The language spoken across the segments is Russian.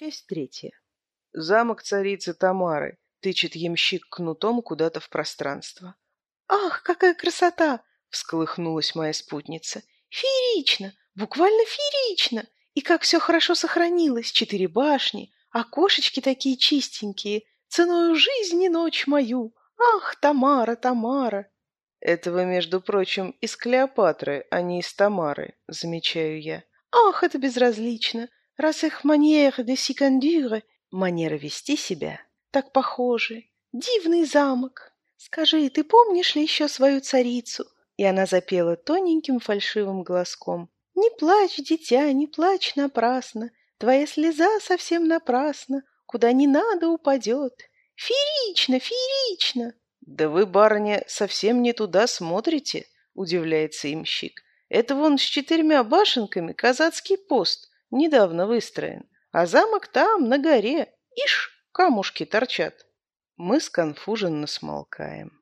Часть третья. Замок царицы Тамары. Тычет ямщик кнутом куда-то в пространство. «Ах, какая красота!» — всколыхнулась моя спутница. «Феерично! Буквально феерично! И как все хорошо сохранилось! Четыре башни, окошечки такие чистенькие, ценою жизни ночь мою! Ах, Тамара, Тамара!» «Этого, между прочим, из Клеопатры, а не из Тамары», — замечаю я. «Ах, это безразлично! Раз их манера де сикандюре, манера вести себя, так похожи. Дивный замок! Скажи, ты помнишь ли еще свою царицу?» И она запела тоненьким фальшивым голоском. «Не плачь, дитя, не плачь напрасно, Твоя слеза совсем напрасно, Куда не надо упадет. Феерично, феерично!» «Да вы, барыня, совсем не туда смотрите», — удивляется имщик. «Это вон с четырьмя башенками казацкий пост недавно выстроен, а замок там, на горе. Ишь, камушки торчат. Мы сконфуженно смолкаем.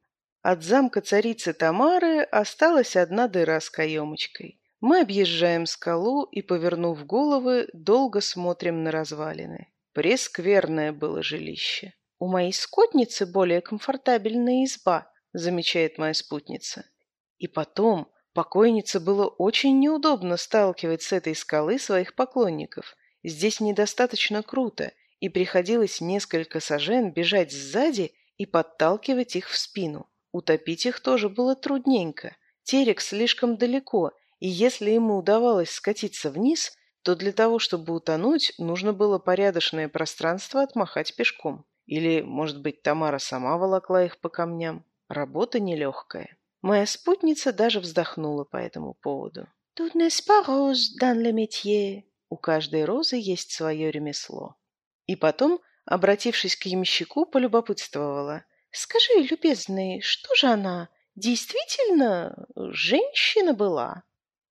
От замка царицы Тамары осталась одна дыра с каемочкой. Мы объезжаем скалу и, повернув головы, долго смотрим на развалины. Прескверное было жилище. «У моей скотницы более комфортабельная изба», — замечает моя спутница. И потом, Покойнице было очень неудобно сталкивать с этой скалы своих поклонников. Здесь недостаточно круто, и приходилось несколько сажен бежать сзади и подталкивать их в спину. Утопить их тоже было трудненько. Терек слишком далеко, и если ему удавалось скатиться вниз, то для того, чтобы утонуть, нужно было порядочное пространство отмахать пешком. Или, может быть, Тамара сама волокла их по камням. Работа нелегкая. Моя спутница даже вздохнула по этому поводу. «Тут не rose dans le métier». У каждой розы есть свое ремесло. И потом, обратившись к ямщику, полюбопытствовала. «Скажи, любезный, что же она? Действительно женщина была?»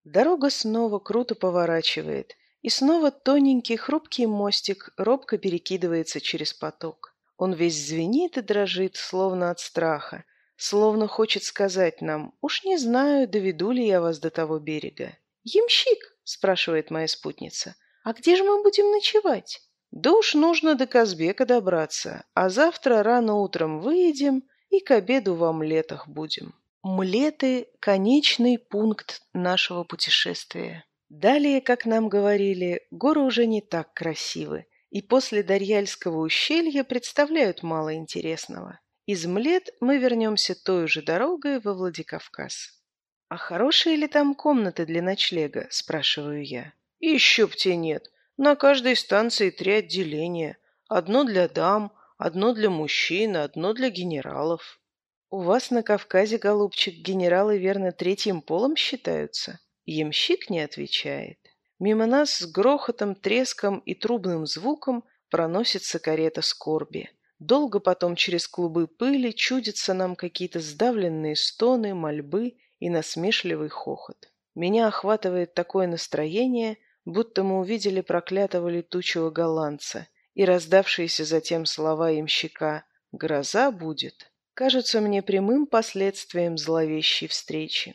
Дорога снова круто поворачивает, и снова тоненький хрупкий мостик робко перекидывается через поток. Он весь звенит и дрожит, словно от страха, Словно хочет сказать нам, уж не знаю, доведу ли я вас до того берега. «Ямщик?» – спрашивает моя спутница. «А где же мы будем ночевать?» «Да уж нужно до Казбека добраться, а завтра рано утром выедем и к обеду в омлетах будем». Млеты – конечный пункт нашего путешествия. Далее, как нам говорили, горы уже не так красивы, и после Дарьяльского ущелья представляют мало интересного. Из Млет мы вернемся той же дорогой во Владикавказ. «А хорошие ли там комнаты для ночлега?» – спрашиваю я. «Еще б те нет. На каждой станции три отделения. Одно для дам, одно для мужчин, одно для генералов». «У вас на Кавказе, голубчик, генералы, верно, третьим полом считаются?» Ямщик не отвечает. Мимо нас с грохотом, треском и трубным звуком проносится карета скорби. Долго потом через клубы пыли чудятся нам какие-то сдавленные стоны, мольбы и насмешливый хохот. Меня охватывает такое настроение, будто мы увидели проклятого летучего голландца, и раздавшиеся затем слова имщика «Гроза будет» кажутся мне прямым последствием зловещей встречи.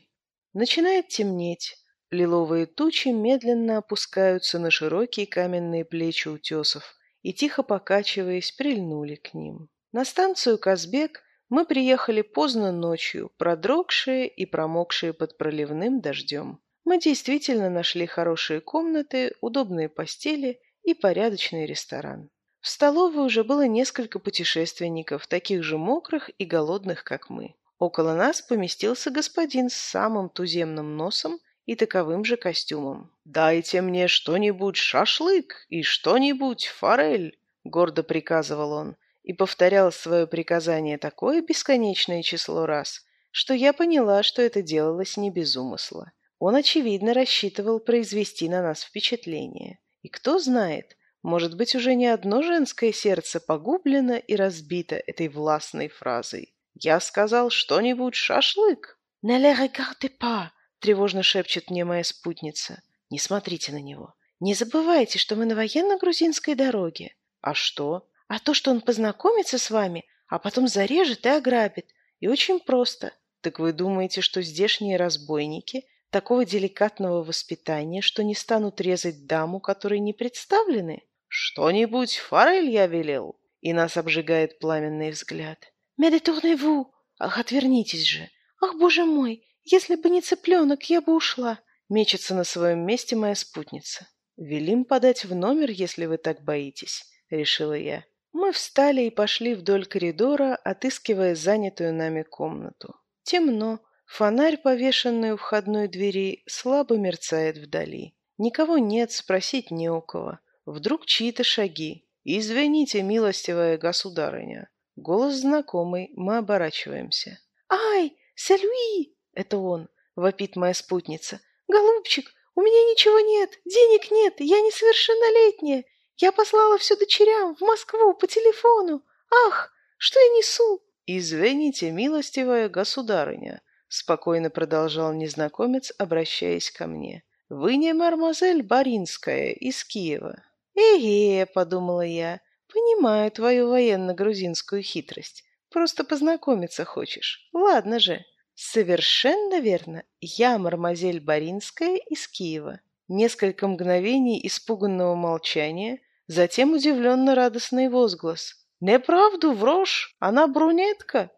Начинает темнеть, лиловые тучи медленно опускаются на широкие каменные плечи утесов, и, тихо покачиваясь, прильнули к ним. На станцию Казбек мы приехали поздно ночью, продрогшие и промокшие под проливным дождем. Мы действительно нашли хорошие комнаты, удобные постели и порядочный ресторан. В столовой уже было несколько путешественников, таких же мокрых и голодных, как мы. Около нас поместился господин с самым туземным носом и таковым же костюмом. «Дайте мне что-нибудь шашлык и что-нибудь форель», — гордо приказывал он, и повторял свое приказание такое бесконечное число раз, что я поняла, что это делалось не без умысла. Он, очевидно, рассчитывал произвести на нас впечатление. И кто знает, может быть, уже не одно женское сердце погублено и разбито этой властной фразой. Я сказал что-нибудь шашлык. «Не le regarde pas!» Тревожно шепчет мне моя спутница. Не смотрите на него. Не забывайте, что мы на военно-грузинской дороге. А что? А то, что он познакомится с вами, а потом зарежет и ограбит. И очень просто. Так вы думаете, что здешние разбойники такого деликатного воспитания, что не станут резать даму, которой не представлены? «Что-нибудь, форель я велел?» И нас обжигает пламенный взгляд. «Медетурневу! Ах, отвернитесь же! Ах, боже мой! Если бы не цыпленок, я бы ушла!» Мечется на своем месте моя спутница. «Велим подать в номер, если вы так боитесь», — решила я. Мы встали и пошли вдоль коридора, отыскивая занятую нами комнату. Темно. Фонарь, повешенный у входной двери, слабо мерцает вдали. Никого нет, спросить не у кого. Вдруг чьи-то шаги. «Извините, милостивая государыня». Голос знакомый, мы оборачиваемся. «Ай, Сальви!» — это он, вопит моя спутница. «Голубчик, у меня ничего нет, денег нет, я несовершеннолетняя. Я послала все дочерям в Москву по телефону. Ах, что я несу?» «Извините, милостивая государыня», — спокойно продолжал незнакомец, обращаясь ко мне. «Вы не мармазель Баринская из Киева?» «Эге», — подумала я, — «понимаю твою военно-грузинскую хитрость. Просто познакомиться хочешь. Ладно же». «Совершенно верно. Я мармазель Баринская из Киева». Несколько мгновений испуганного молчания, затем удивленно радостный возглас. «Неправду врешь! Она брюнетка!»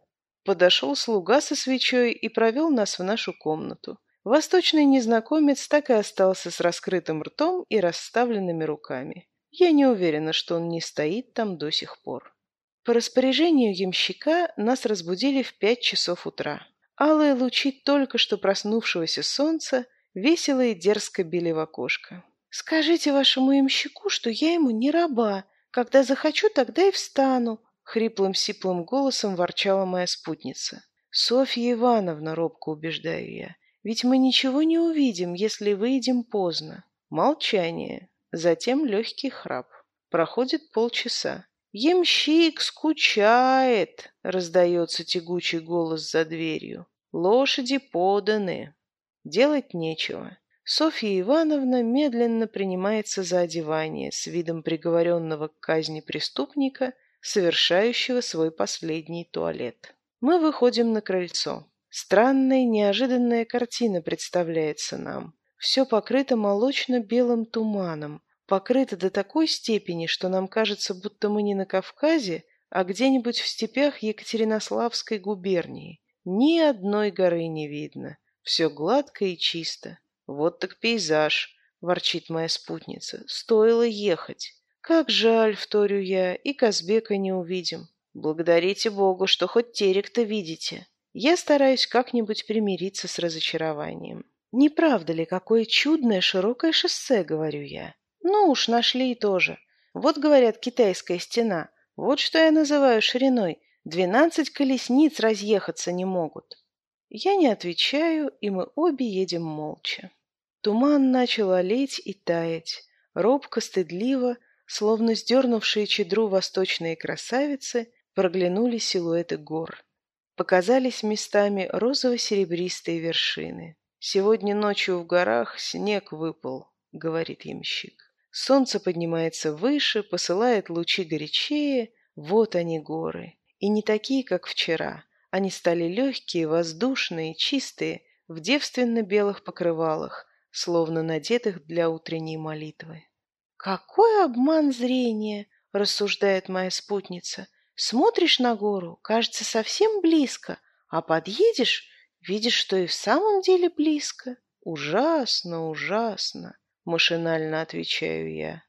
Подошел слуга со свечой и провел нас в нашу комнату. Восточный незнакомец так и остался с раскрытым ртом и расставленными руками. Я не уверена, что он не стоит там до сих пор. По распоряжению ямщика нас разбудили в пять часов утра. Алые лучи только что проснувшегося солнца весело и дерзко били в окошко. «Скажите вашему ямщику, что я ему не раба. Когда захочу, тогда и встану», — хриплым сиплым голосом ворчала моя спутница. «Софья Ивановна, робко убеждаю я, ведь мы ничего не увидим, если выйдем поздно. Молчание. Затем легкий храп. Проходит полчаса. «Ямщик скучает!» — раздается тягучий голос за дверью. «Лошади поданы!» Делать нечего. Софья Ивановна медленно принимается за одевание с видом приговоренного к казни преступника, совершающего свой последний туалет. Мы выходим на крыльцо. Странная, неожиданная картина представляется нам. Все покрыто молочно-белым туманом, покрыто до такой степени, что нам кажется, будто мы не на Кавказе, а где-нибудь в степях Екатеринославской губернии. Ни одной горы не видно. Все гладко и чисто. Вот так пейзаж, ворчит моя спутница. Стоило ехать. Как жаль, вторю я, и Казбека не увидим. Благодарите Богу, что хоть терек-то видите. Я стараюсь как-нибудь примириться с разочарованием. Не правда ли, какое чудное широкое шоссе, говорю я. Ну уж нашли тоже. Вот, говорят, китайская стена. Вот что я называю шириной. Двенадцать колесниц разъехаться не могут. Я не отвечаю, и мы обе едем молча. Туман начал олеть и таять. Робко, стыдливо, словно сдернувшие чедру восточные красавицы, проглянули силуэты гор. Показались местами розово-серебристые вершины. «Сегодня ночью в горах снег выпал», — говорит ямщик. Солнце поднимается выше, посылает лучи горячее. Вот они горы. И не такие, как вчера. Они стали легкие, воздушные, чистые, в девственно-белых покрывалах, словно надетых для утренней молитвы. «Какой обман зрения!» — рассуждает моя спутница. Смотришь на гору, кажется совсем близко, а подъедешь, видишь, что и в самом деле близко. Ужасно, ужасно, машинально отвечаю я.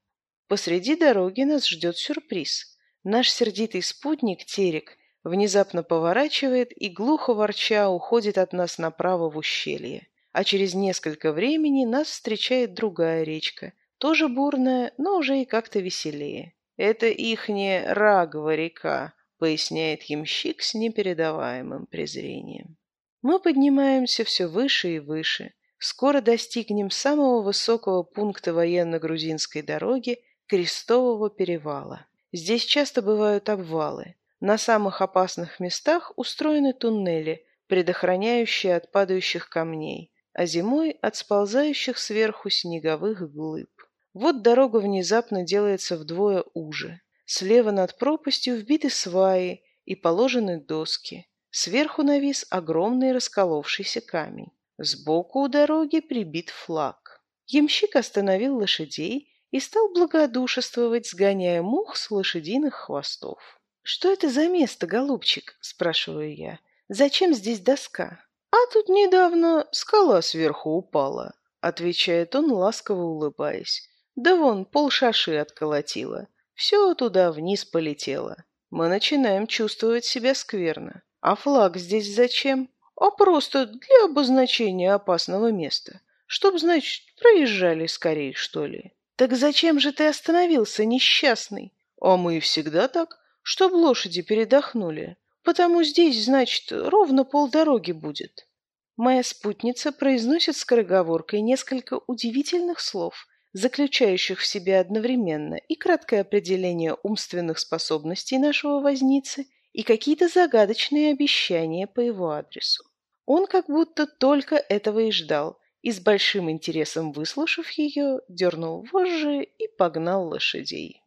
Посреди дороги нас ждет сюрприз. Наш сердитый спутник Терек внезапно поворачивает и, глухо ворча, уходит от нас направо в ущелье. А через несколько времени нас встречает другая речка, тоже бурная, но уже и как-то веселее. «Это ихняя Рагова река», — поясняет ямщик с непередаваемым презрением. Мы поднимаемся все выше и выше. Скоро достигнем самого высокого пункта военно-грузинской дороги — Крестового перевала. Здесь часто бывают обвалы. На самых опасных местах устроены туннели, предохраняющие от падающих камней, а зимой от сползающих сверху снеговых глыб. Вот дорога внезапно делается вдвое уже. Слева над пропастью вбиты сваи и положены доски. Сверху навис огромный расколовшийся камень. Сбоку у дороги прибит флаг. Ямщик остановил лошадей и стал благодушествовать, сгоняя мух с лошадиных хвостов. «Что это за место, голубчик?» – спрашиваю я. «Зачем здесь доска?» «А тут недавно скала сверху упала», – отвечает он, ласково улыбаясь. «Да вон полшаши отколотила. Все туда вниз полетело. Мы начинаем чувствовать себя скверно. А флаг здесь зачем? А просто для обозначения опасного места. Чтоб, значит, проезжали скорее, что ли. Так зачем же ты остановился, несчастный? А мы всегда так, чтоб лошади передохнули. Потому здесь, значит, ровно полдороги будет. Моя спутница произносит скороговоркой несколько удивительных слов, заключающих в себе одновременно и краткое определение умственных способностей нашего возницы, и какие-то загадочные обещания по его адресу. Он как будто только этого и ждал, и с большим интересом выслушав ее, дернул вожжи и погнал лошадей.